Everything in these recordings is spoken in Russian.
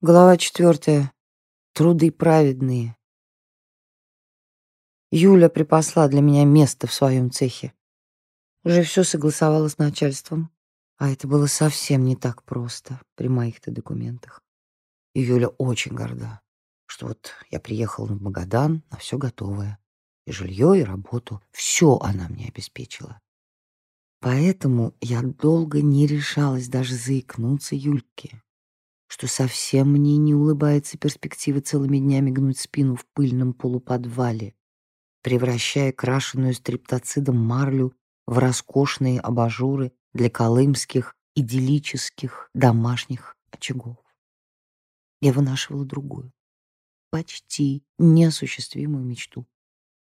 Глава четвертая. Труды праведные. Юля припасла для меня место в своем цехе. Уже все согласовала с начальством, а это было совсем не так просто при моих-то документах. И Юля очень горда, что вот я приехал в Магадан на все готовое. И жилье, и работу. Все она мне обеспечила. Поэтому я долго не решалась даже заикнуться Юльке что совсем мне не улыбается перспектива целыми днями гнуть спину в пыльном полуподвале, превращая крашеную стриптоцидом марлю в роскошные абажуры для колымских идиллических домашних очагов. Я вынашивала другую, почти неосуществимую мечту —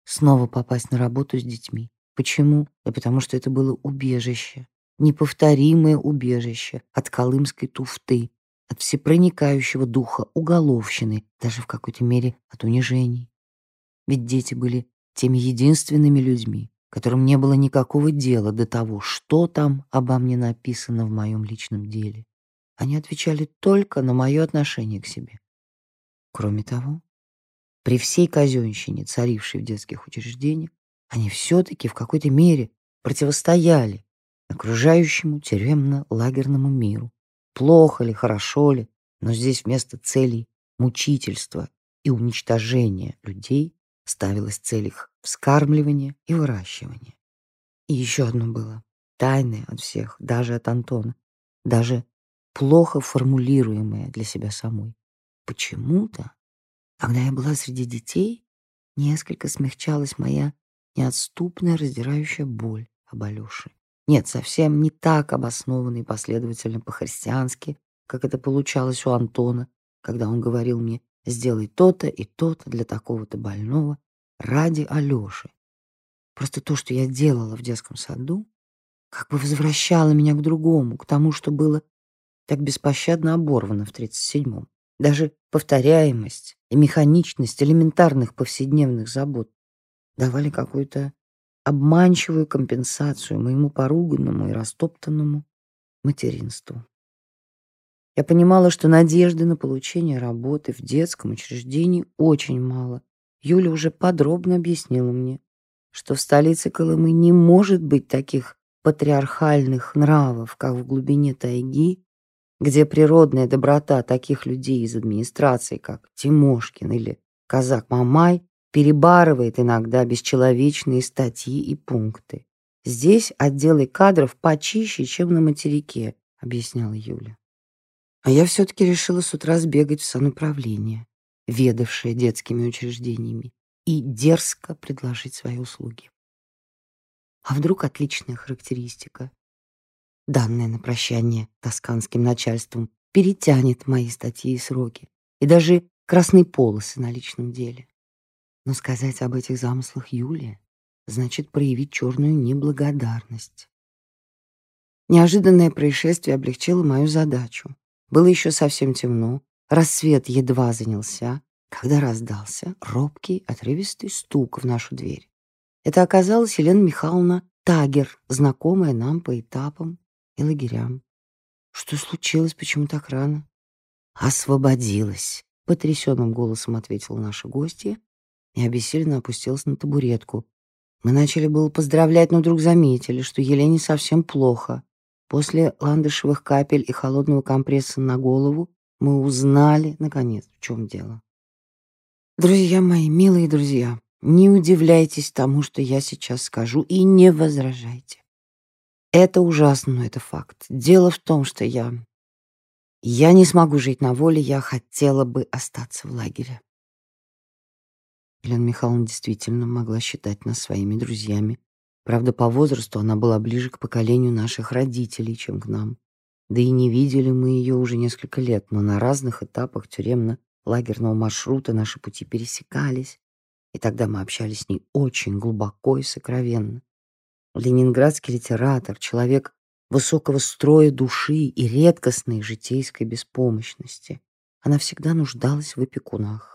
снова попасть на работу с детьми. Почему? Да потому что это было убежище, неповторимое убежище от колымской туфты, от всепроникающего духа уголовщины, даже в какой-то мере от унижений. Ведь дети были теми единственными людьми, которым не было никакого дела до того, что там обо мне написано в моем личном деле. Они отвечали только на мое отношение к себе. Кроме того, при всей казенщине, царившей в детских учреждениях, они все-таки в какой-то мере противостояли окружающему тюремно-лагерному миру, Плохо ли, хорошо ли, но здесь вместо целей мучительства и уничтожения людей ставилась цель их вскармливания и выращивания. И еще одно было, тайное от всех, даже от Антона, даже плохо формулируемое для себя самой. Почему-то, когда я была среди детей, несколько смягчалась моя неотступная раздирающая боль об Алёше. Нет, совсем не так обоснованно и последовательно по-христиански, как это получалось у Антона, когда он говорил мне «сделай то-то и то-то для такого-то больного ради Алёши». Просто то, что я делала в детском саду, как бы возвращало меня к другому, к тому, что было так беспощадно оборвано в 37-м. Даже повторяемость и механичность элементарных повседневных забот давали какую-то обманчивую компенсацию моему поруганному и растоптанному материнству. Я понимала, что надежды на получение работы в детском учреждении очень мало. Юля уже подробно объяснила мне, что в столице Колымы не может быть таких патриархальных нравов, как в глубине тайги, где природная доброта таких людей из администрации, как Тимошкин или казак Мамай, перебарывает иногда бесчеловечные статьи и пункты. Здесь отделы кадров почище, чем на материке, объясняла Юля. А я все-таки решила с утра сбегать в сануправление, ведавшее детскими учреждениями, и дерзко предложить свои услуги. А вдруг отличная характеристика, данная на прощание тосканским начальством, перетянет мои статьи и сроки, и даже красные полосы на личном деле. Но сказать об этих замыслах Юлии значит проявить черную неблагодарность. Неожиданное происшествие облегчило мою задачу. Было еще совсем темно, рассвет едва занялся, когда раздался робкий, отрывистый стук в нашу дверь. Это оказалась Елена Михайловна Тагер, знакомая нам по этапам и лагерям. Что случилось, почему так рано? Освободилась, потрясенным голосом ответила наша гостья и обессиленно опустилась на табуретку. Мы начали было поздравлять, но вдруг заметили, что Елене совсем плохо. После ландышевых капель и холодного компресса на голову мы узнали, наконец, в чем дело. Друзья мои, милые друзья, не удивляйтесь тому, что я сейчас скажу, и не возражайте. Это ужасно, но это факт. Дело в том, что я... Я не смогу жить на воле, я хотела бы остаться в лагере. Елена Михайловна действительно могла считать нас своими друзьями. Правда, по возрасту она была ближе к поколению наших родителей, чем к нам. Да и не видели мы ее уже несколько лет, но на разных этапах тюремно-лагерного маршрута наши пути пересекались, и тогда мы общались с ней очень глубоко и сокровенно. Ленинградский литератор, человек высокого строя души и редкостной житейской беспомощности. Она всегда нуждалась в опекунах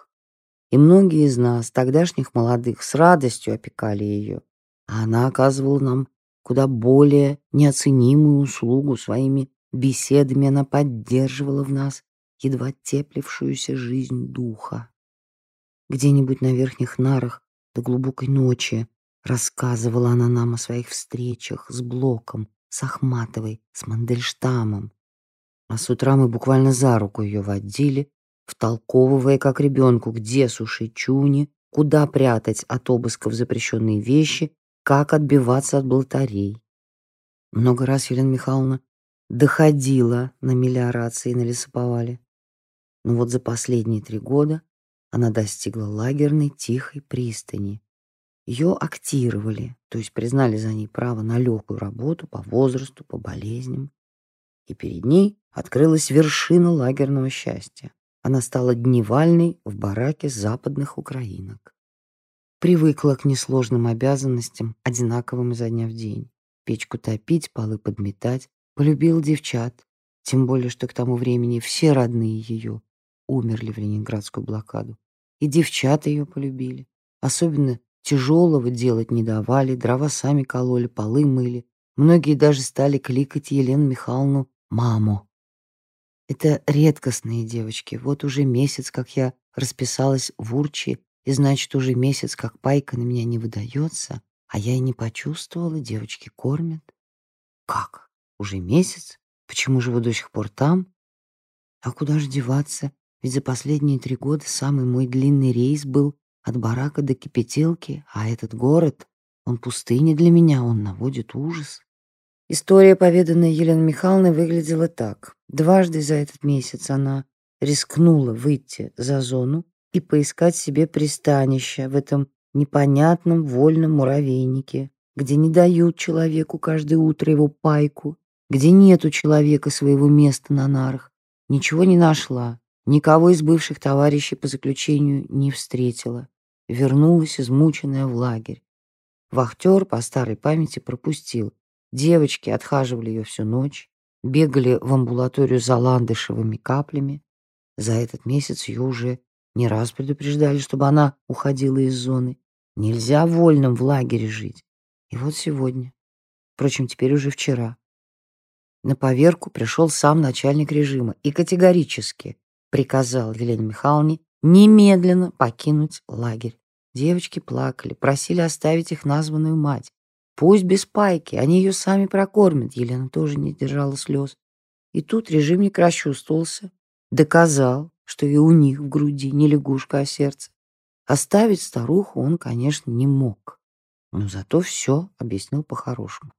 и многие из нас, тогдашних молодых, с радостью опекали ее, а она оказывала нам куда более неоценимую услугу своими беседами, она поддерживала в нас едва теплившуюся жизнь духа. Где-нибудь на верхних нарах до глубокой ночи рассказывала она нам о своих встречах с Блоком, с Ахматовой, с Мандельштамом. А с утра мы буквально за руку ее водили, втолковывая как ребенку, где сушить чуни, куда прятать от обысков запрещенные вещи, как отбиваться от болтарей. Много раз Елена Михайловна доходила на мелиорации на лесоповале. Но вот за последние три года она достигла лагерной тихой пристани. Ее актировали, то есть признали за ней право на легкую работу по возрасту, по болезням. И перед ней открылась вершина лагерного счастья. Она стала дневальной в бараке западных украинок. Привыкла к несложным обязанностям, одинаковым изо дня в день. Печку топить, полы подметать. Полюбил девчат. Тем более, что к тому времени все родные ее умерли в ленинградскую блокаду. И девчата ее полюбили. Особенно тяжелого делать не давали, дрова сами кололи, полы мыли. Многие даже стали кликать Елену Михайловну «маму». Это редкостные девочки. Вот уже месяц, как я расписалась в Урчи, и значит, уже месяц, как пайка на меня не выдается, а я и не почувствовала, девочки кормят. Как? Уже месяц? Почему же вы до сих пор там? А куда же деваться? Ведь за последние три года самый мой длинный рейс был от барака до кипятилки, а этот город, он пустыня для меня, он наводит ужас. История, поведанная Еленой Михайловной, выглядела так. Дважды за этот месяц она рискнула выйти за зону и поискать себе пристанище в этом непонятном вольном муравейнике, где не дают человеку каждое утро его пайку, где нет у человека своего места на нарах. Ничего не нашла, никого из бывших товарищей по заключению не встретила. Вернулась измученная в лагерь. Вахтер по старой памяти пропустил. Девочки отхаживали ее всю ночь, бегали в амбулаторию за ландышевыми каплями. За этот месяц ее уже не раз предупреждали, чтобы она уходила из зоны. Нельзя вольным в лагере жить. И вот сегодня, впрочем, теперь уже вчера, на поверку пришел сам начальник режима и категорически приказал Елене Михайловне немедленно покинуть лагерь. Девочки плакали, просили оставить их названную мать. Пусть без пайки, они ее сами прокормят. Елена тоже не держала слез. И тут режимник расчувствовался, доказал, что и у них в груди не лягушка, а сердце. Оставить старуху он, конечно, не мог. Но зато все объяснил по-хорошему.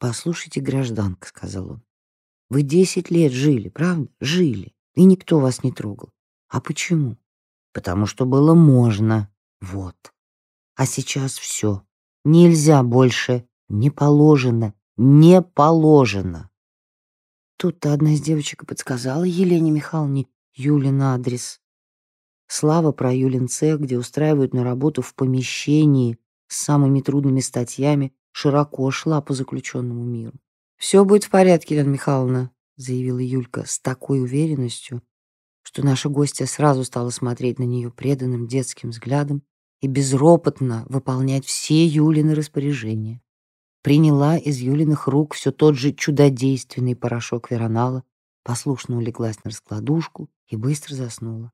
«Послушайте, гражданка», — сказал он, — «вы десять лет жили, правда? Жили, и никто вас не трогал. А почему? Потому что было можно. Вот. А сейчас все. Нельзя больше. Не положено. Не положено. Тут-то одна из девочек подсказала Елене Михайловне Юлин адрес. Слава про Юлин цех, где устраивают на работу в помещении с самыми трудными статьями, широко шла по заключенному миру. «Все будет в порядке, Елена Михайловна», — заявила Юлька с такой уверенностью, что наша гостья сразу стала смотреть на нее преданным детским взглядом и безропотно выполнять все Юлины распоряжения. Приняла из Юлиных рук все тот же чудодейственный порошок веронала, послушно улеглась на раскладушку и быстро заснула.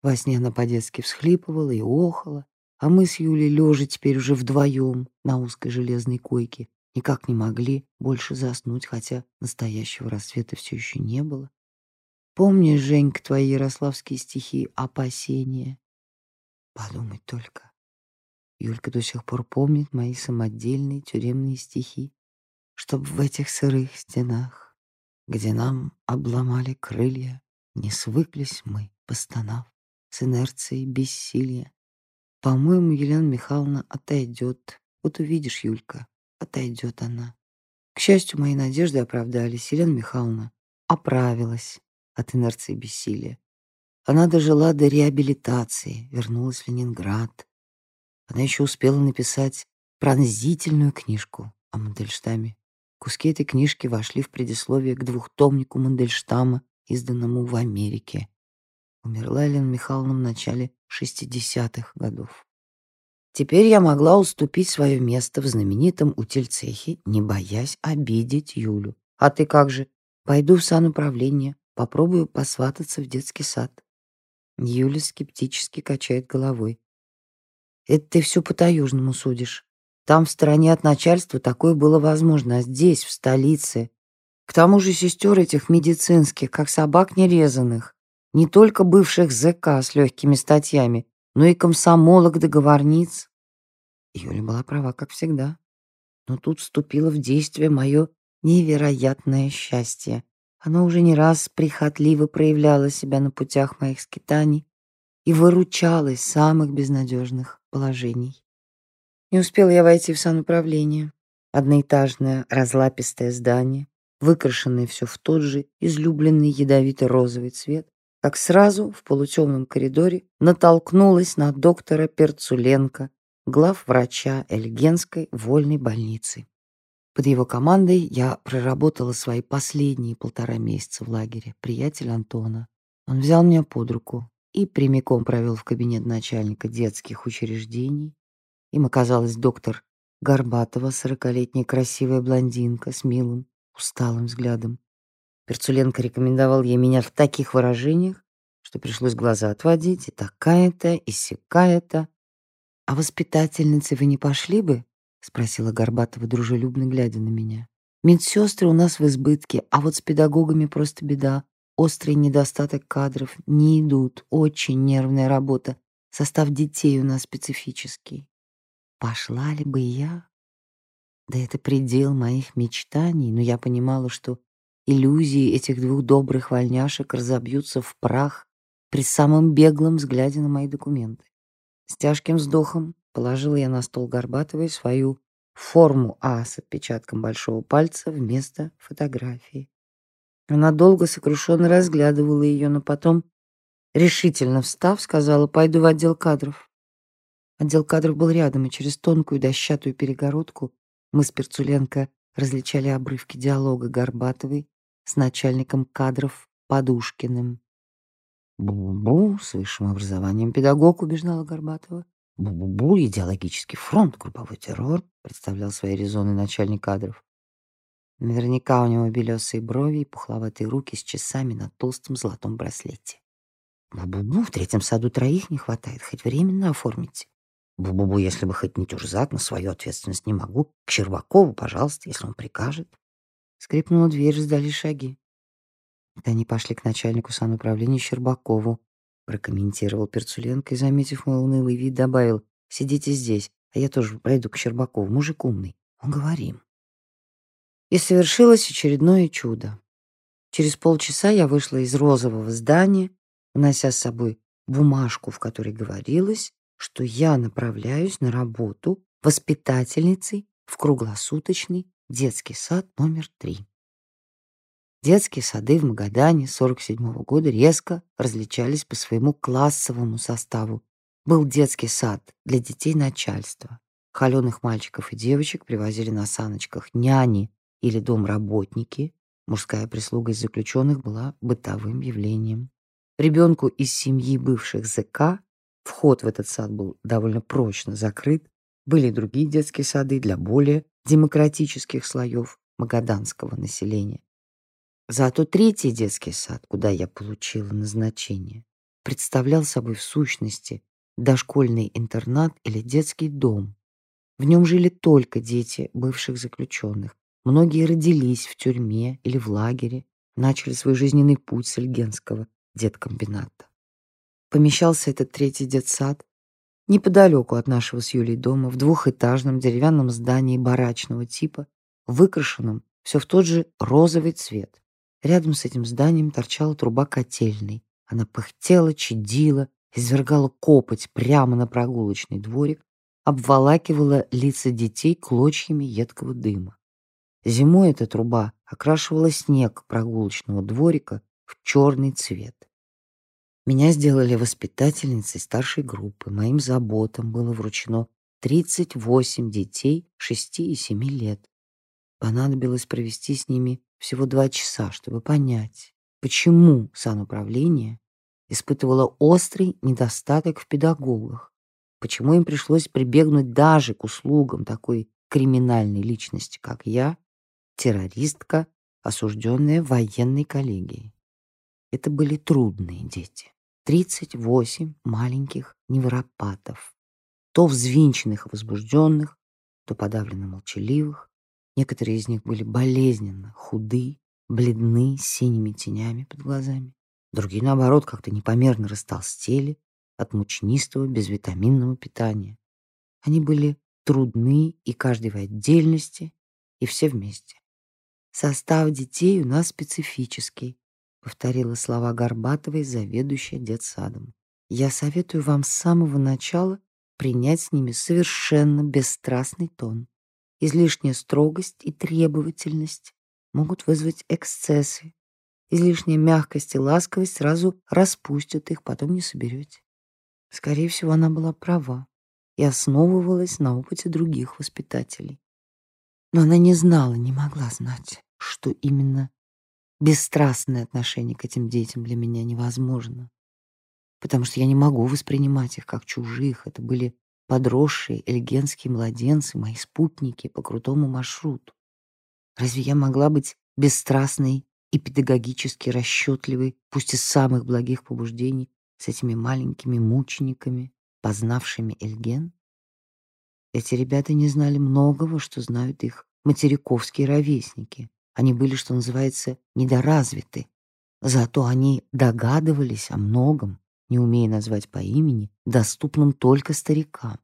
Во сне она по-детски всхлипывала и охала, а мы с Юлей, лежа теперь уже вдвоем на узкой железной койке, никак не могли больше заснуть, хотя настоящего рассвета все еще не было. Помнишь, Женька, твои ярославские стихи «Опасения»? Подумать только. Юлька до сих пор помнит мои самодельные тюремные стихи, чтоб в этих сырых стенах, где нам обломали крылья, не свыклись мы, постанав, с инерцией бессилия. По-моему, Елена Михайловна отойдет. Вот увидишь, Юлька, отойдет она. К счастью, мои надежды оправдались. Елена Михайловна оправилась от инерции бессилия. Она дожила до реабилитации, вернулась в Ленинград. Она еще успела написать пронзительную книжку о Мандельштаме. Куски этой книжки вошли в предисловие к двухтомнику Мандельштама, изданному в Америке. Умерла Елена Михайловна в начале 60-х годов. Теперь я могла уступить свое место в знаменитом утильцехе, не боясь обидеть Юлю. А ты как же? Пойду в сануправление. попробую посвататься в детский сад. Юля скептически качает головой. Это ты все по-таюжному судишь. Там, в стороне от начальства, такое было возможно, а здесь, в столице. К тому же сестер этих медицинских, как собак нерезанных. Не только бывших ЗК с легкими статьями, но и комсомолок договорниц. Юля была права, как всегда. Но тут вступило в действие мое невероятное счастье. Оно уже не раз прихотливо проявляло себя на путях моих скитаний и выручало из самых безнадежных положений. Не успел я войти в сануправление. Одноэтажное разлапистое здание, выкрашенное все в тот же излюбленный ядовито-розовый цвет, как сразу в полутемном коридоре натолкнулась на доктора Перцуленко, главврача Эльгенской вольной больницы. Под его командой я проработала свои последние полтора месяца в лагере. Приятель Антона. Он взял меня под руку и прямиком провел в кабинет начальника детских учреждений. Им оказалась доктор Горбатова, сорокалетняя красивая блондинка с милым, усталым взглядом. Перцуленко рекомендовал ей меня в таких выражениях, что пришлось глаза отводить, и такая-то, и сякая-то. «А воспитательницы вы не пошли бы?» — спросила Горбатова, дружелюбно глядя на меня. «Медсестры у нас в избытке, а вот с педагогами просто беда. Острый недостаток кадров, не идут, очень нервная работа. Состав детей у нас специфический. Пошла ли бы я? Да это предел моих мечтаний, но я понимала, что иллюзии этих двух добрых вольняшек разобьются в прах при самом беглом взгляде на мои документы. С тяжким вздохом положила я на стол Горбатовой свою форму А с отпечатком большого пальца вместо фотографии. Она долго сокрушенно разглядывала ее, но потом, решительно встав, сказала, «Пойду в отдел кадров». Отдел кадров был рядом, и через тонкую дощатую перегородку мы с Перцуленко различали обрывки диалога Горбатовой с начальником кадров Подушкиным. «Бу-бу-бу, с высшим образованием педагог», — убеждала Горбатова. «Бу-бу-бу, идеологический фронт, групповой террор», — представлял свои резоны начальник кадров. Наверняка у него белесые брови и пухловатые руки с часами на толстом золотом браслете. «Бу-бу-бу, в третьем саду троих не хватает, хоть временно оформите». «Бу-бу-бу, если бы хоть не тюрзак, на свою ответственность не могу. К Щербакову, пожалуйста, если он прикажет». Скрипнула дверь, сдали шаги. Это они пошли к начальнику сануправления Щербакову, прокомментировал Перцуленко и, заметив мой унылый вид, добавил, «Сидите здесь, а я тоже пройду к Щербакову, мужик умный. Уговорим». И совершилось очередное чудо. Через полчаса я вышла из розового здания, унося с собой бумажку, в которой говорилось, что я направляюсь на работу воспитательницей в круглосуточный детский сад номер три. Детские сады в Магадане 47 -го года резко различались по своему классовому составу. Был детский сад для детей начальства. Холеных мальчиков и девочек привозили на саночках няни или домработники. Мужская прислуга из заключенных была бытовым явлением. Ребенку из семьи бывших ЗК вход в этот сад был довольно прочно закрыт. Были другие детские сады для более демократических слоев магаданского населения. Зато третий детский сад, куда я получила назначение, представлял собой в сущности дошкольный интернат или детский дом. В нем жили только дети бывших заключенных. Многие родились в тюрьме или в лагере, начали свой жизненный путь с Ильгенского деткомбината. Помещался этот третий детсад неподалеку от нашего с Юлей дома в двухэтажном деревянном здании барачного типа, выкрашенном все в тот же розовый цвет. Рядом с этим зданием торчала труба котельной. Она пыхтела, чадила, извергала копоть прямо на прогулочный дворик, обволакивала лица детей клочьями едкого дыма. Зимой эта труба окрашивала снег прогулочного дворика в черный цвет. Меня сделали воспитательницей старшей группы. Моим заботам было вручено 38 детей 6 и 7 лет. Понадобилось провести с ними всего два часа, чтобы понять, почему сануправление испытывало острый недостаток в педагогах, почему им пришлось прибегнуть даже к услугам такой криминальной личности, как я, террористка, осужденная военной коллегией. Это были трудные дети. 38 маленьких невропатов, то взвинченных и возбужденных, то подавленно молчаливых. Некоторые из них были болезненно худы, бледны, с синими тенями под глазами. Другие, наоборот, как-то непомерно растолстели от мучнистого безвитаминного питания. Они были трудны и каждый в отдельности, и все вместе. Состав детей у нас специфический, повторила слова Горбатовой заведующая детсадом. Я советую вам с самого начала принять с ними совершенно бесстрастный тон. Излишняя строгость и требовательность могут вызвать эксцессы. Излишняя мягкость и ласковость сразу распустят их, потом не соберете. Скорее всего, она была права и основывалась на опыте других воспитателей. Но она не знала, не могла знать, что именно бесстрастное отношение к этим детям для меня невозможно, потому что я не могу воспринимать их как чужих. Это были подросшие эльгенские младенцы, мои спутники по крутому маршруту. Разве я могла быть бесстрастной и педагогически расчетливой, пусть из самых благих побуждений, с этими маленькими мучениками, познавшими Эльген? Эти ребята не знали многого, что знают их материковские ровесники. Они были, что называется, недоразвиты. Зато они догадывались о многом, не умея назвать по имени, доступном только старикам.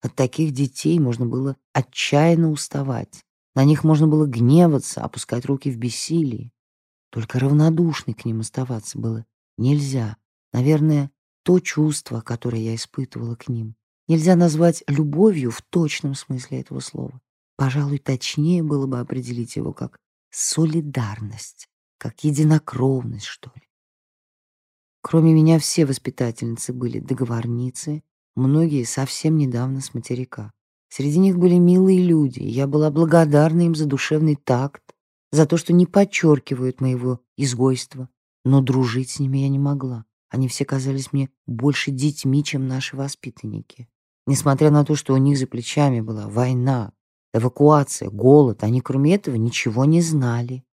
От таких детей можно было отчаянно уставать. На них можно было гневаться, опускать руки в бессилии. Только равнодушной к ним оставаться было нельзя. Наверное, то чувство, которое я испытывала к ним, нельзя назвать любовью в точном смысле этого слова. Пожалуй, точнее было бы определить его как солидарность, как единокровность, что ли. Кроме меня все воспитательницы были договорницы, многие совсем недавно с материка. Среди них были милые люди, и я была благодарна им за душевный такт, за то, что не подчеркивают моего изгойства, но дружить с ними я не могла. Они все казались мне больше детьми, чем наши воспитанники. Несмотря на то, что у них за плечами была война, эвакуация, голод, они кроме этого ничего не знали.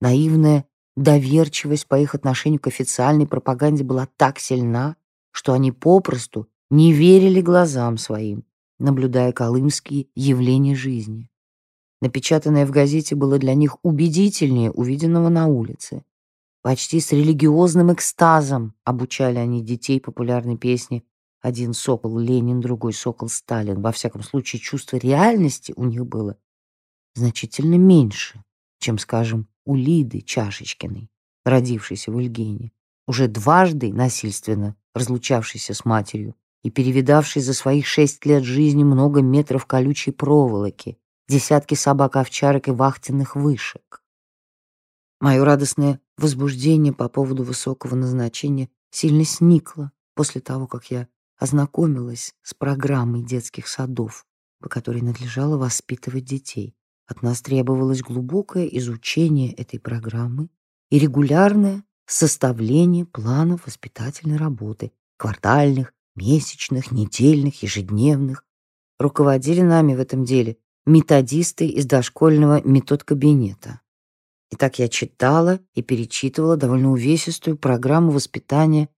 Наивная доверчивость по их отношению к официальной пропаганде была так сильна, что они попросту не верили глазам своим, наблюдая колымские явления жизни. Напечатанное в газете было для них убедительнее увиденного на улице. Почти с религиозным экстазом обучали они детей популярной песни один сокол Ленин, другой сокол Сталин. Во всяком случае, чувство реальности у них было значительно меньше, чем, скажем, у Лиды Чашечкиной, родившейся в Ильгене, уже дважды насильственно разлучавшейся с матерью и перевидавшей за своих шесть лет жизни много метров колючей проволоки, десятки собак-овчарок и вахтенных вышек. Мое радостное возбуждение по поводу высокого назначения сильно сникло после того, как я ознакомилась с программой детских садов, по которой надлежало воспитывать детей. От нас требовалось глубокое изучение этой программы и регулярное составление планов воспитательной работы, квартальных, месячных, недельных, ежедневных. Руководили нами в этом деле методисты из дошкольного метод-кабинета. Итак, я читала и перечитывала довольно увесистую программу воспитания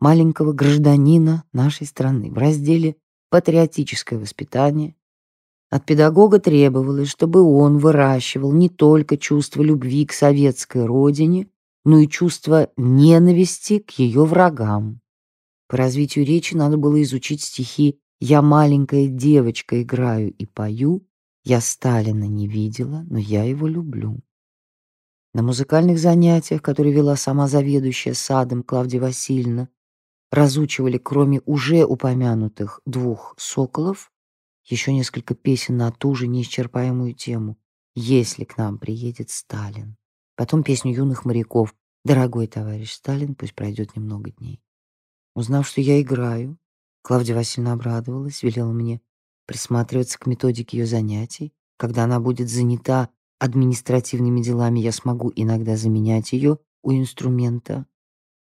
маленького гражданина нашей страны в разделе «Патриотическое воспитание». От педагога требовалось, чтобы он выращивал не только чувство любви к советской родине, но и чувство ненависти к ее врагам. По развитию речи надо было изучить стихи «Я маленькая девочка, играю и пою», «Я Сталина не видела, но я его люблю». На музыкальных занятиях, которые вела сама заведующая садом Клавдия Васильевна, разучивали, кроме уже упомянутых двух соколов, еще несколько песен на ту же неисчерпаемую тему «Если к нам приедет Сталин». Потом песню юных моряков «Дорогой товарищ Сталин, пусть пройдет немного дней». Узнав, что я играю, Клавдия Васильевна обрадовалась, велела мне присматриваться к методике ее занятий. Когда она будет занята административными делами, я смогу иногда заменять ее у инструмента.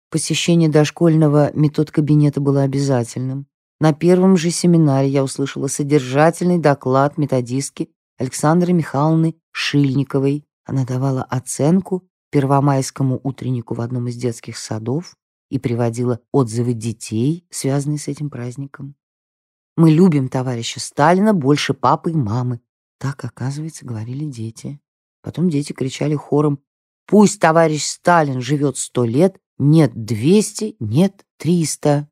Посещение дошкольного метод-кабинета было обязательным. На первом же семинаре я услышала содержательный доклад методистки Александры Михайловны Шильниковой. Она давала оценку первомайскому утреннику в одном из детских садов и приводила отзывы детей, связанные с этим праздником. «Мы любим товарища Сталина больше папы и мамы». Так, оказывается, говорили дети. Потом дети кричали хором «Пусть товарищ Сталин живет сто лет, нет двести, нет триста».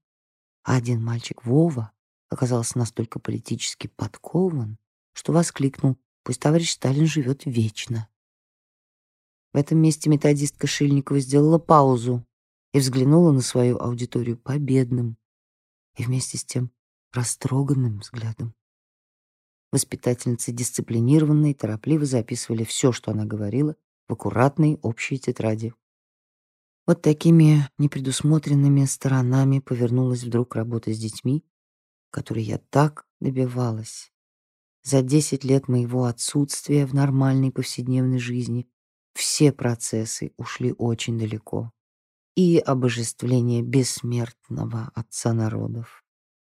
А один мальчик Вова оказался настолько политически подкован, что воскликнул «Пусть товарищ Сталин живет вечно». В этом месте методистка Шильникова сделала паузу и взглянула на свою аудиторию победным и вместе с тем растроганным взглядом. Воспитательницы дисциплинированные торопливо записывали все, что она говорила, в аккуратной общей тетради. Вот такими непредусмотренными сторонами повернулась вдруг работа с детьми, которой я так добивалась. За десять лет моего отсутствия в нормальной повседневной жизни все процессы ушли очень далеко. И обожествление бессмертного Отца народов,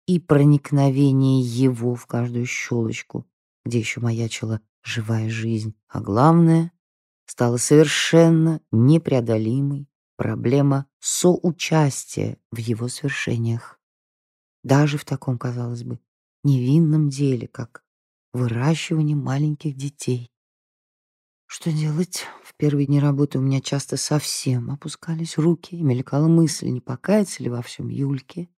и проникновение его в каждую щелочку, где еще маячила живая жизнь. А главное, стала совершенно непреодолимой проблема соучастия в его свершениях. Даже в таком, казалось бы, невинном деле, как выращивание маленьких детей. Что делать? В первые дни работы у меня часто совсем опускались руки, и мелькала мысль, не покаяться ли во всем Юльке,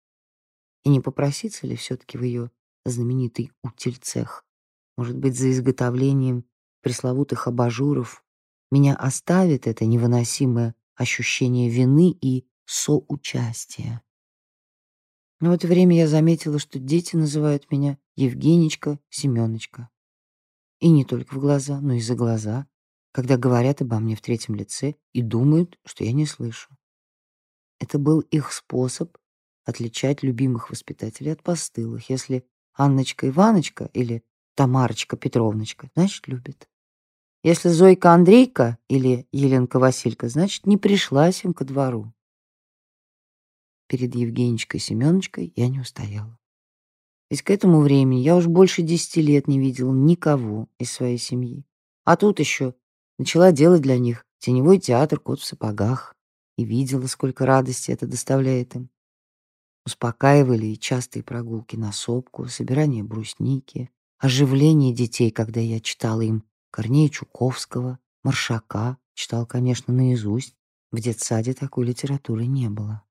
и не попроситься ли все-таки в ее знаменитый утильцех, может быть, за изготовлением пресловутых абажуров, меня оставит это невыносимое ощущение вины и соучастия. Но в это время я заметила, что дети называют меня Евгенечка, Семёночка. И не только в глаза, но и за глаза, когда говорят обо мне в третьем лице и думают, что я не слышу. Это был их способ отличать любимых воспитателей от постылых. Если Анночка Иваночка или Тамарочка Петровночка, значит, любит. Если Зойка Андрейка или Еленка Василька, значит, не пришлась им ко двору. Перед Евгеничкой Семёночкой я не устояла. Ведь к этому времени я уж больше десяти лет не видела никого из своей семьи. А тут еще Начала делать для них теневой театр «Кот в сапогах» и видела, сколько радости это доставляет им. Успокаивали и частые прогулки на сопку, собирание брусники, оживление детей, когда я читала им Корнея Чуковского, Маршака, читал, конечно, наизусть. В детсаде такой литературы не было.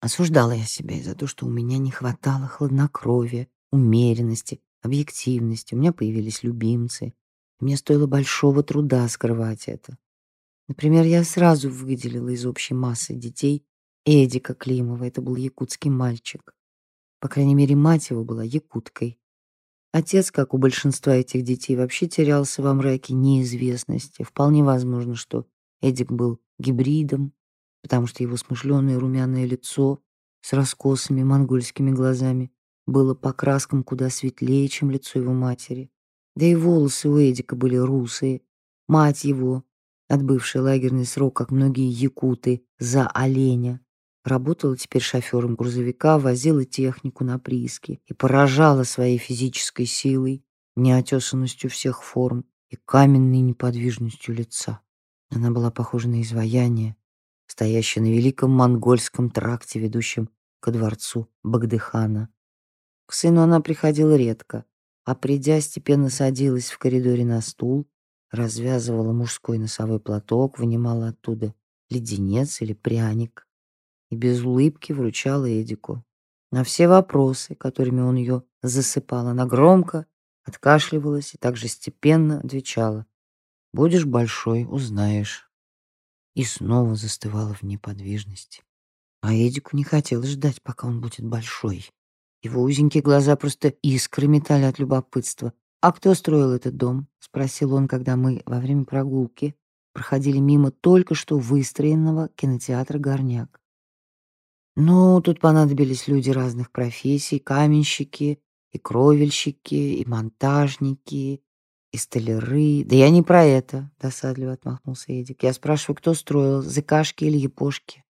Осуждала я себя и за то, что у меня не хватало хладнокровия, умеренности, объективности. У меня появились любимцы, мне стоило большого труда скрывать это. Например, я сразу выделила из общей массы детей Эдика Климова. Это был якутский мальчик. По крайней мере, мать его была якуткой. Отец, как у большинства этих детей, вообще терялся во мраке неизвестности. Вполне возможно, что Эдик был гибридом, потому что его смышленое румяное лицо с раскосыми монгольскими глазами было по краскам куда светлее, чем лицо его матери. Да и волосы у Эдика были русые. Мать его, отбывшая лагерный срок, как многие якуты, за оленя, работала теперь шофером грузовика, возила технику на прииски и поражала своей физической силой, неотесанностью всех форм и каменной неподвижностью лица. Она была похожа на изваяние, стоящее на великом монгольском тракте, ведущем ко дворцу Багдыхана. К сыну она приходила редко, а придя, степенно садилась в коридоре на стул, развязывала мужской носовой платок, вынимала оттуда леденец или пряник и без улыбки вручала Эдику. На все вопросы, которыми он ее засыпал, она громко откашливалась и также степенно отвечала «Будешь большой, узнаешь». И снова застывала в неподвижности. А Эдику не хотелось ждать, пока он будет большой. Его узенькие глаза просто искры метали от любопытства. «А кто строил этот дом?» — спросил он, когда мы во время прогулки проходили мимо только что выстроенного кинотеатра «Горняк». Ну, тут понадобились люди разных профессий, каменщики, и кровельщики, и монтажники, и столяры. Да я не про это, досадливо отмахнулся Эдик. Я спрашиваю, кто строил, зыкашки или япошки?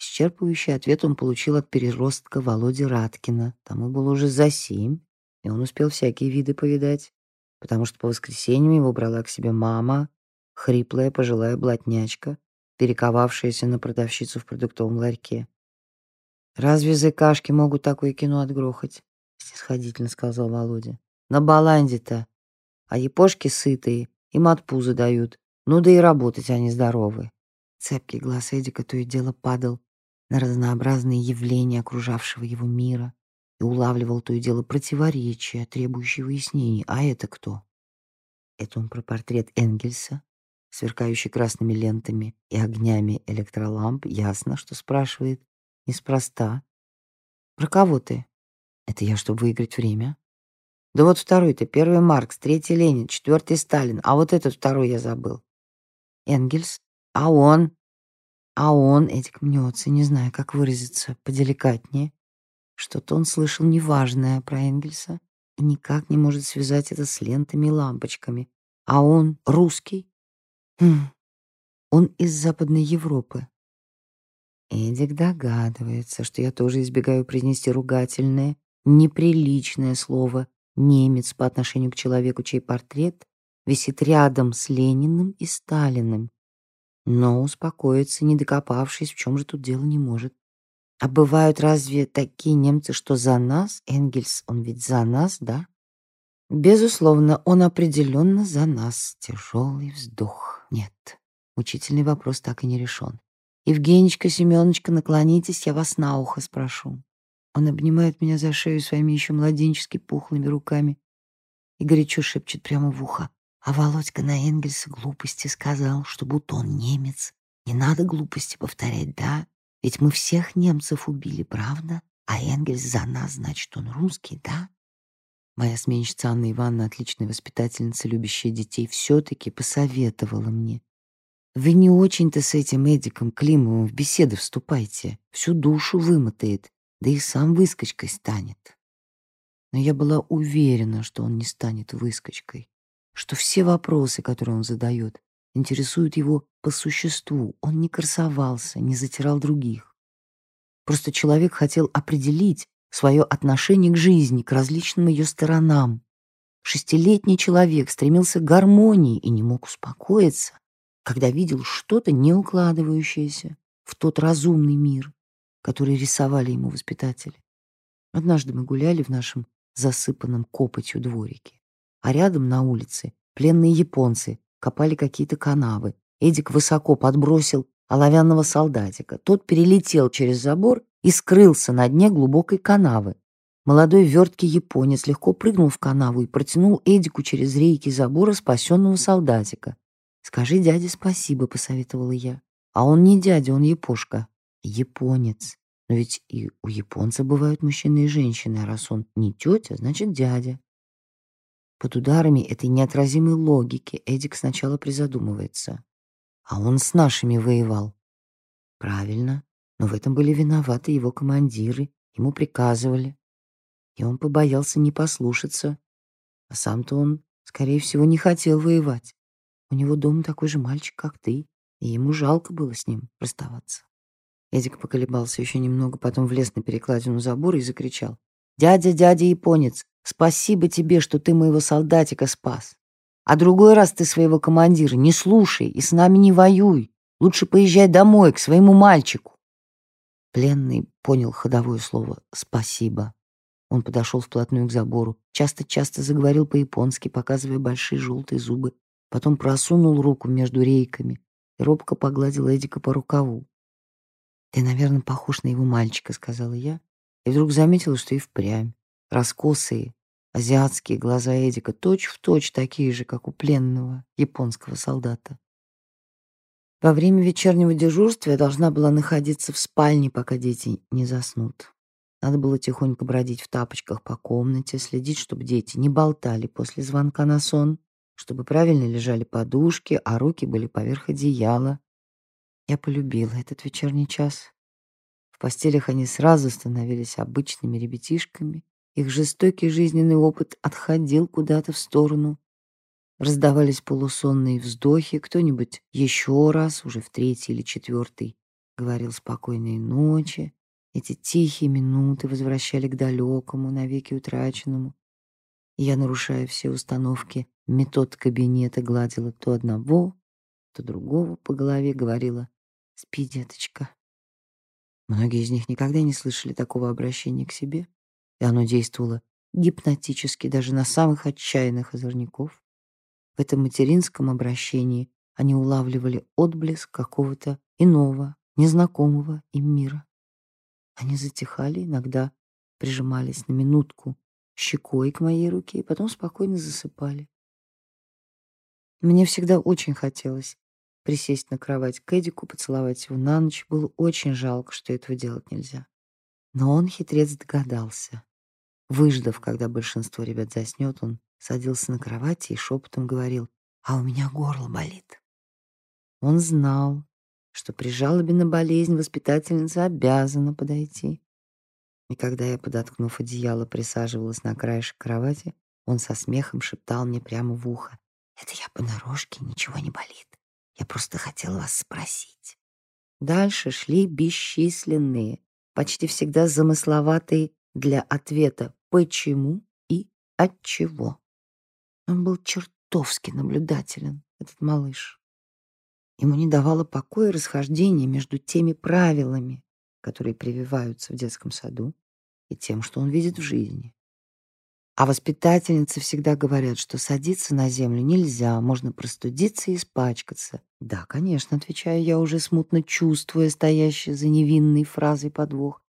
Исчерпывающий ответ он получил от переростка Володи Раткина. Тому было уже за семь, и он успел всякие виды повидать, потому что по воскресеньям его брала к себе мама, хриплая пожилая блатнячка, перековавшаяся на продавщицу в продуктовом ларьке. «Разве зыкашки могут такое кино отгрохать?» — снисходительно сказал Володя. «На баланде-то. А япошки сытые, им от пуза дают. Ну да и работать они здоровы». Цепкий глаз Эдика то и дело падал на разнообразные явления окружавшего его мира и улавливал то и дело противоречия, требующие выяснений. А это кто? Это он про портрет Энгельса, сверкающий красными лентами и огнями электроламп. Ясно, что спрашивает. Неспроста. Про кого ты? Это я, чтобы выиграть время. Да вот второй-то, первый Маркс, третий Ленин, четвертый Сталин, а вот этот второй я забыл. Энгельс? А он? А он, Эдик мнется, не знаю, как выразиться поделикатнее. Что-то он слышал неважное про Энгельса и никак не может связать это с лентами и лампочками. А он русский? Хм, он из Западной Европы. Эдик догадывается, что я тоже избегаю произнести ругательное, неприличное слово «немец» по отношению к человеку, чей портрет висит рядом с Лениным и Сталиным. Но успокоиться, не докопавшись, в чем же тут дело не может. А бывают разве такие немцы, что за нас? Энгельс, он ведь за нас, да? Безусловно, он определенно за нас. Тяжелый вздох. Нет, учительный вопрос так и не решен. «Евгенечка, Семеночка, наклонитесь, я вас на ухо спрошу». Он обнимает меня за шею своими еще младенчески пухлыми руками и горячо шепчет прямо в ухо. А Володька на Энгельса глупости сказал, что будто он немец. Не надо глупости повторять, да? Ведь мы всех немцев убили, правда? А Энгельс за нас, значит, он русский, да? Моя сменщица Анна Ивановна, отличная воспитательница, любящая детей, все-таки посоветовала мне. Вы не очень-то с этим Эдиком Климовым в беседы вступайте. Всю душу вымотает, да и сам выскочкой станет. Но я была уверена, что он не станет выскочкой, что все вопросы, которые он задает, интересуют его по существу. Он не красовался, не затирал других. Просто человек хотел определить свое отношение к жизни, к различным ее сторонам. Шестилетний человек стремился к гармонии и не мог успокоиться, когда видел что-то не укладывающееся в тот разумный мир, который рисовали ему воспитатели. Однажды мы гуляли в нашем засыпанном копотью дворике, а рядом на улице пленные японцы копали какие-то канавы. Эдик высоко подбросил оловянного солдатика. Тот перелетел через забор и скрылся на дне глубокой канавы. Молодой верткий японец легко прыгнул в канаву и протянул Эдику через рейки забора спасенного солдатика. «Скажи дяде спасибо», — посоветовала я. «А он не дядя, он япошка». «Японец. Но ведь и у японца бывают мужчины и женщины, а раз он не тетя, значит дядя». Под ударами этой неотразимой логики Эдик сначала призадумывается. А он с нашими воевал. Правильно, но в этом были виноваты его командиры, ему приказывали. И он побоялся не послушаться. А сам-то он, скорее всего, не хотел воевать. У него дома такой же мальчик, как ты, и ему жалко было с ним расставаться. Эдик поколебался еще немного, потом влез на перекладину забора и закричал. «Дядя, дядя японец, Спасибо тебе, что ты моего солдатика спас. А другой раз ты своего командира не слушай и с нами не воюй. Лучше поезжай домой, к своему мальчику. Пленный понял ходовое слово «спасибо». Он подошел вплотную к забору, часто-часто заговорил по-японски, показывая большие желтые зубы, потом просунул руку между рейками и робко погладил Эдика по рукаву. «Ты, наверное, похож на его мальчика», — сказала я, и вдруг заметила, что и впрямь. Раскосые, азиатские глаза Эдика точь-в-точь точь такие же, как у пленного японского солдата. Во время вечернего дежурства я должна была находиться в спальне, пока дети не заснут. Надо было тихонько бродить в тапочках по комнате, следить, чтобы дети не болтали после звонка на сон, чтобы правильно лежали подушки, а руки были поверх одеяла. Я полюбила этот вечерний час. В постелях они сразу становились обычными ребятишками, их жестокий жизненный опыт отходил куда-то в сторону. Раздавались полусонные вздохи, кто-нибудь еще раз, уже в третий или четвертый, говорил спокойной ночи. Эти тихие минуты возвращали к далекому, навеки утраченному. Я, нарушая все установки, метод кабинета гладила то одного, то другого по голове говорила «Спи, деточка». Многие из них никогда не слышали такого обращения к себе, и оно действовало гипнотически даже на самых отчаянных озорников. В этом материнском обращении они улавливали отблеск какого-то иного, незнакомого им мира. Они затихали, иногда прижимались на минутку щекой к моей руке и потом спокойно засыпали. Мне всегда очень хотелось присесть на кровать к Эдику, поцеловать его на ночь. Было очень жалко, что этого делать нельзя. Но он, хитрец, догадался. Выждав, когда большинство ребят заснет, он садился на кровати и шепотом говорил, «А у меня горло болит». Он знал, что при жалобе на болезнь воспитательница обязана подойти. И когда я, подоткнув одеяло, присаживалась на краешек кровати, он со смехом шептал мне прямо в ухо, «Это я понарошке, ничего не болит. Я просто хотел вас спросить». Дальше шли бесчисленные, почти всегда замысловатые для ответа «почему» и «от чего». Он был чертовски наблюдателен, этот малыш. Ему не давало покоя расхождение между теми правилами, которые прививаются в детском саду, и тем, что он видит в жизни. А воспитательницы всегда говорят, что садиться на землю нельзя, можно простудиться и испачкаться. Да, конечно, отвечаю я, уже смутно чувствуя стоящий за невинной фразой подвох.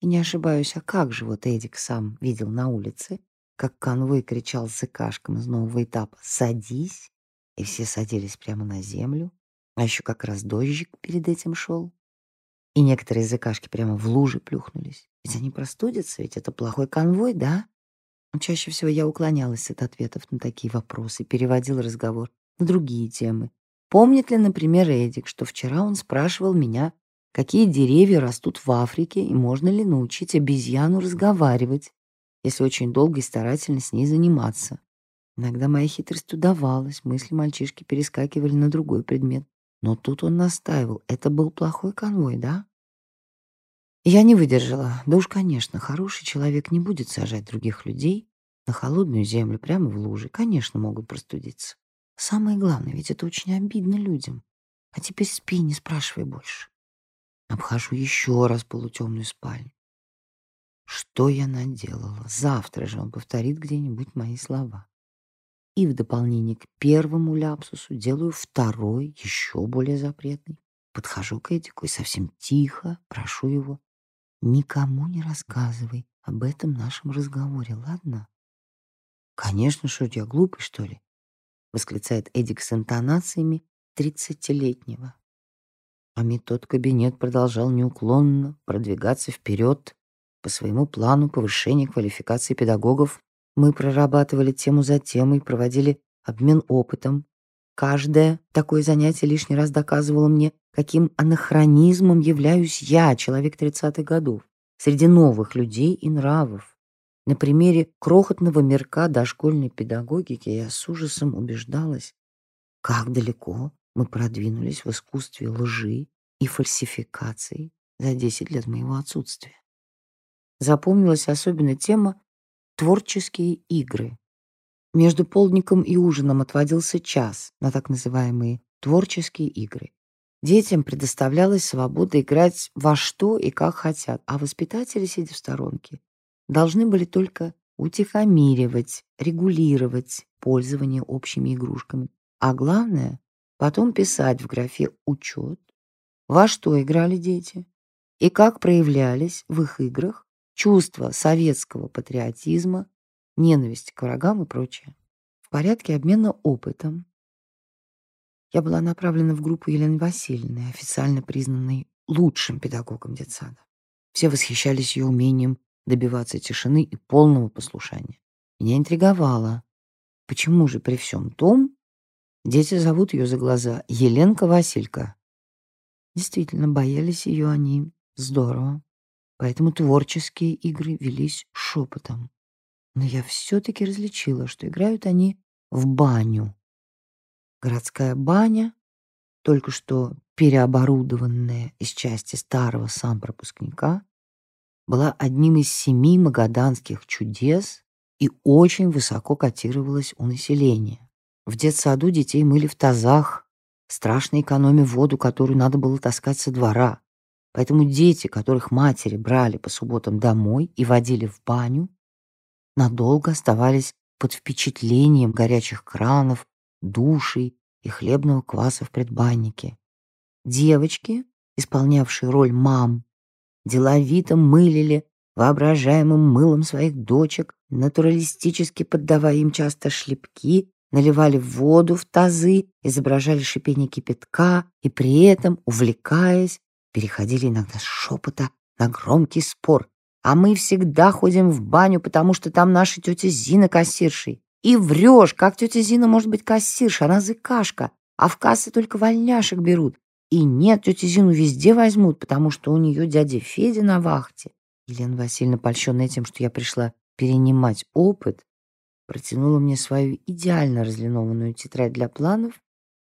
И не ошибаюсь, а как же вот Эдик сам видел на улице, как конвой кричал с зыкашком из нового этапа «Садись!» И все садились прямо на землю, а еще как раз дождик перед этим шел. И некоторые языкашки прямо в лужи плюхнулись. Ведь они простудятся, ведь это плохой конвой, да? Но чаще всего я уклонялась от ответов на такие вопросы, переводила разговор на другие темы. Помнит ли, например, Эдик, что вчера он спрашивал меня, какие деревья растут в Африке и можно ли научить обезьяну разговаривать, если очень долго и старательно с ней заниматься. Иногда моя хитрость удавалась, мысли мальчишки перескакивали на другой предмет. Но тут он настаивал. Это был плохой конвой, да? Я не выдержала. Да уж, конечно, хороший человек не будет сажать других людей на холодную землю прямо в луже. Конечно, могут простудиться. Самое главное, ведь это очень обидно людям. А теперь спи, не спрашивай больше. Обхожу еще раз полутемную спальню. Что я наделала? Завтра же он повторит где-нибудь мои слова. И в дополнение к первому ляпсусу делаю второй, еще более запретный. Подхожу к Эдику и совсем тихо прошу его «Никому не рассказывай об этом нашем разговоре, ладно?» «Конечно, что я глупый, что ли?» — восклицает Эдик с интонациями тридцатилетнего. А метод кабинет продолжал неуклонно продвигаться вперед по своему плану повышения квалификации педагогов мы прорабатывали тему за темой, проводили обмен опытом. Каждое такое занятие лишний раз доказывало мне, каким анахронизмом являюсь я, человек 30-х годов, среди новых людей и нравов. На примере крохотного мирка дошкольной педагогики я с ужасом убеждалась, как далеко мы продвинулись в искусстве лжи и фальсификации за 10 лет моего отсутствия. Запомнилась особенно тема творческие игры. Между полдником и ужином отводился час на так называемые творческие игры. Детям предоставлялась свобода играть во что и как хотят, а воспитатели, сидя в сторонке, должны были только утихомиривать, регулировать пользование общими игрушками. А главное, потом писать в графе «учет», во что играли дети и как проявлялись в их играх чувство советского патриотизма, ненависть к врагам и прочее. В порядке обмена опытом я была направлена в группу Елены Васильевны, официально признанной лучшим педагогом детсада. Все восхищались ее умением добиваться тишины и полного послушания. Меня интриговало, почему же при всем том дети зовут ее за глаза Еленка Василька. Действительно, боялись ее они здорово поэтому творческие игры велись шепотом. Но я все-таки различила, что играют они в баню. Городская баня, только что переоборудованная из части старого сампропускника, была одним из семи магаданских чудес и очень высоко котировалась у населения. В детсаду детей мыли в тазах страшно экономя воду, которую надо было таскать со двора. Поэтому дети, которых матери брали по субботам домой и водили в баню, надолго оставались под впечатлением горячих кранов, душей и хлебного кваса в предбаннике. Девочки, исполнявшие роль мам, деловито мылили воображаемым мылом своих дочек, натуралистически поддавая им часто шлепки, наливали воду в тазы, изображали шипение кипятка и при этом, увлекаясь, переходили иногда с шепота на громкий спор. А мы всегда ходим в баню, потому что там наша тетя Зина кассиршей. И врешь, как тетя Зина может быть кассирша, она зыкашка, а в кассы только вольняшек берут. И нет, тетю Зину везде возьмут, потому что у нее дядя Федя на вахте. Елена Васильевна, польщенная тем, что я пришла перенимать опыт, протянула мне свою идеально разлинованную тетрадь для планов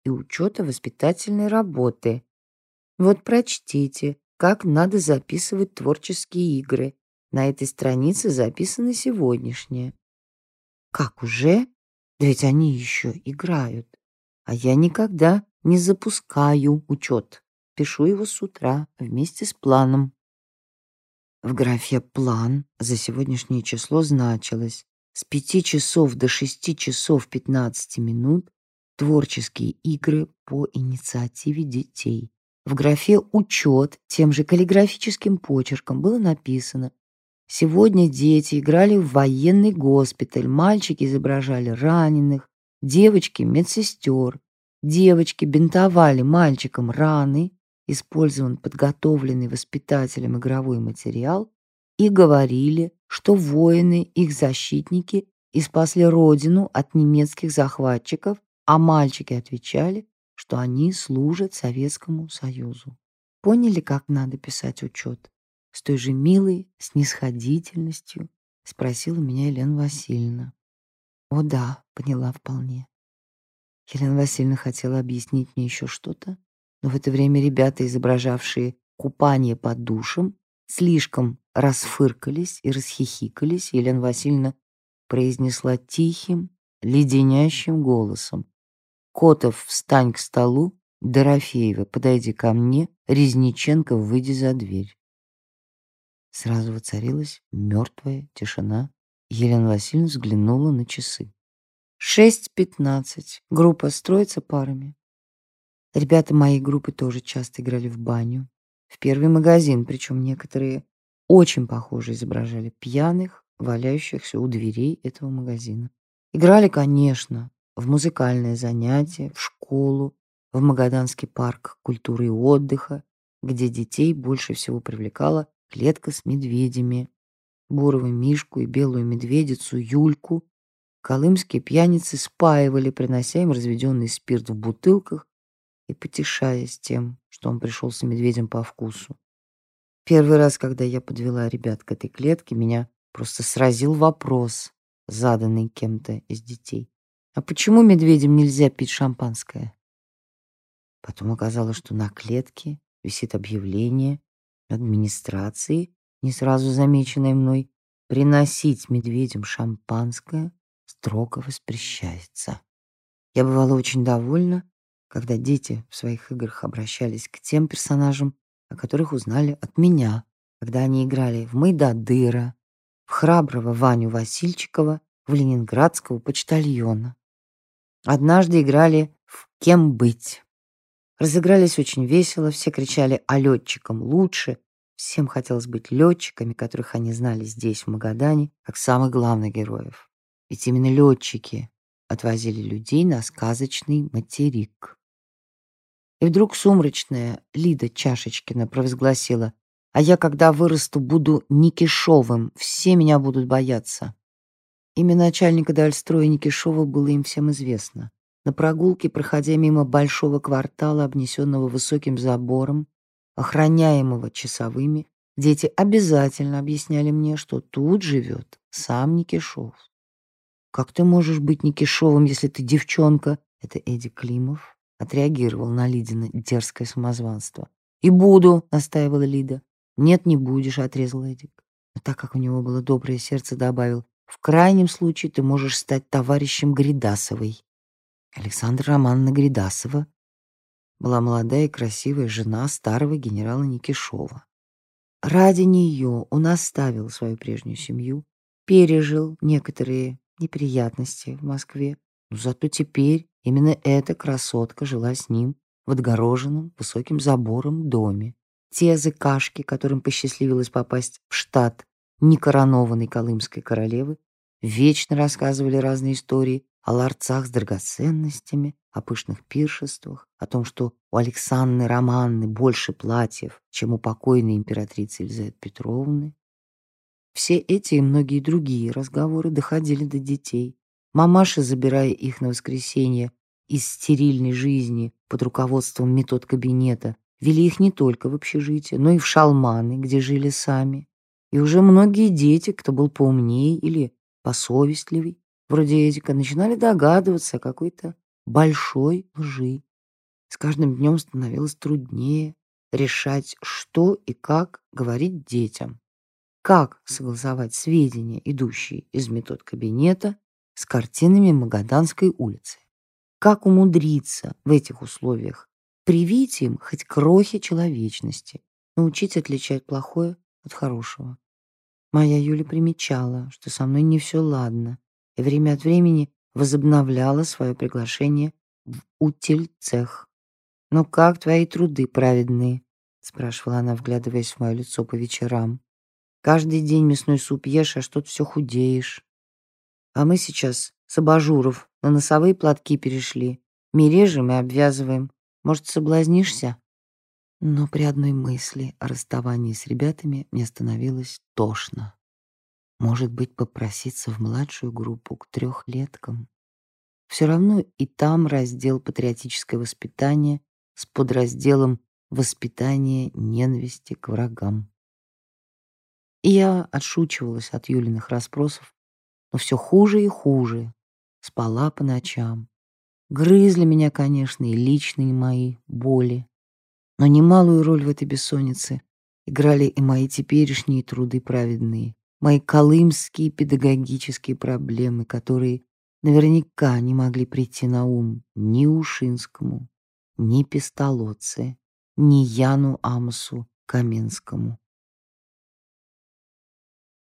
и учета воспитательной работы. Вот прочтите, как надо записывать творческие игры. На этой странице записано сегодняшнее. Как уже? Да ведь они еще играют. А я никогда не запускаю учет. Пишу его с утра вместе с планом. В графе «План» за сегодняшнее число значилось с 5 часов до 6 часов 15 минут творческие игры по инициативе детей. В графе «Учет» тем же каллиграфическим почерком было написано. «Сегодня дети играли в военный госпиталь, мальчики изображали раненых, девочки — медсестер, девочки бинтовали мальчикам раны, использован подготовленный воспитателем игровой материал, и говорили, что воины, их защитники, и спасли родину от немецких захватчиков, а мальчики отвечали, что они служат Советскому Союзу. Поняли, как надо писать учет? С той же милой снисходительностью спросила меня Елена Васильевна. О да, поняла вполне. Елена Васильевна хотела объяснить мне еще что-то, но в это время ребята, изображавшие купание под душем, слишком расфыркались и расхихикались. Елена Васильевна произнесла тихим, леденящим голосом. «Котов, встань к столу, Дорофеева, подойди ко мне, Резниченко, выйди за дверь». Сразу воцарилась мертвая тишина. Елена Васильевна взглянула на часы. «Шесть пятнадцать. Группа строится парами. Ребята моей группы тоже часто играли в баню. В первый магазин, причем некоторые очень похоже изображали пьяных, валяющихся у дверей этого магазина. Играли, конечно, в музыкальное занятие, в школу, в Магаданский парк культуры и отдыха, где детей больше всего привлекала клетка с медведями, бурого мишку и белую медведицу Юльку. Колымские пьяницы спаивали, принося им разведенный спирт в бутылках и потешаясь тем, что он пришелся медведем по вкусу. Первый раз, когда я подвела ребят к этой клетке, меня просто сразил вопрос, заданный кем-то из детей. А почему медведям нельзя пить шампанское? Потом оказалось, что на клетке висит объявление администрации, не сразу замеченное мной, приносить медведям шампанское строго воспрещается. Я бывала очень довольна, когда дети в своих играх обращались к тем персонажам, о которых узнали от меня, когда они играли в Майдадыра, в храброго Ваню Васильчикова, в ленинградского почтальона. Однажды играли в «Кем быть?». Разыгрались очень весело, все кричали «А летчикам лучше!». Всем хотелось быть летчиками, которых они знали здесь, в Магадане, как самых главных героев. Ведь именно летчики отвозили людей на сказочный материк. И вдруг сумрачная Лида Чашечкина провозгласила, «А я, когда вырасту, буду Никишовым, все меня будут бояться». Имя начальника Дальстроя Никишова было им всем известно. На прогулке, проходя мимо большого квартала, обнесенного высоким забором, охраняемого часовыми, дети обязательно объясняли мне, что тут живет сам Никишов. «Как ты можешь быть Никишовым, если ты девчонка?» Это Эдди Климов отреагировал на Лидина дерзкое самозванство. «И буду», — настаивала Лида. «Нет, не будешь», — отрезал Эдик. Но так как у него было доброе сердце, добавил, «В крайнем случае ты можешь стать товарищем Гридасовой». Александра Романовна Гридасова была молодая и красивая жена старого генерала Никишова. Ради нее он оставил свою прежнюю семью, пережил некоторые неприятности в Москве, но зато теперь именно эта красотка жила с ним в отгороженном высоким забором доме. Те языкашки, которым посчастливилось попасть в штат некоронованной колымской королевы, вечно рассказывали разные истории о ларцах с драгоценностями, о пышных пиршествах, о том, что у Александры Романны больше платьев, чем у покойной императрицы Елизаветы Петровны. Все эти и многие другие разговоры доходили до детей. Мамаша, забирая их на воскресенье из стерильной жизни под руководством метод кабинета, вели их не только в общежитие, но и в шалманы, где жили сами. И уже многие дети, кто был поумнее или посовестливей, вроде Эдика, начинали догадываться о какой-то большой лжи. С каждым днем становилось труднее решать, что и как говорить детям. Как согласовать сведения, идущие из метод кабинета, с картинами Магаданской улицы? Как умудриться в этих условиях привить им хоть крохи человечности, научить отличать плохое от хорошего? Моя Юля примечала, что со мной не все ладно, и время от времени возобновляла свое приглашение в утильцех. «Ну как твои труды праведные?» — спрашивала она, вглядываясь в мое лицо по вечерам. «Каждый день мясной суп ешь, а что-то все худеешь. А мы сейчас с абажуров на носовые платки перешли. Мережем и обвязываем. Может, соблазнишься?» Но при одной мысли о расставании с ребятами мне становилось тошно. Может быть, попроситься в младшую группу к трехлеткам? Все равно и там раздел «Патриотическое воспитание» с подразделом «Воспитание ненависти к врагам». И я отшучивалась от Юлиных расспросов, но все хуже и хуже. Спала по ночам. Грызли меня, конечно, и личные мои боли. Но немалую роль в этой бессоннице играли и мои теперешние труды праведные мои колымские педагогические проблемы, которые наверняка не могли прийти на ум ни Ушинскому, ни Пестолоце, ни Яну Амосу Каменскому.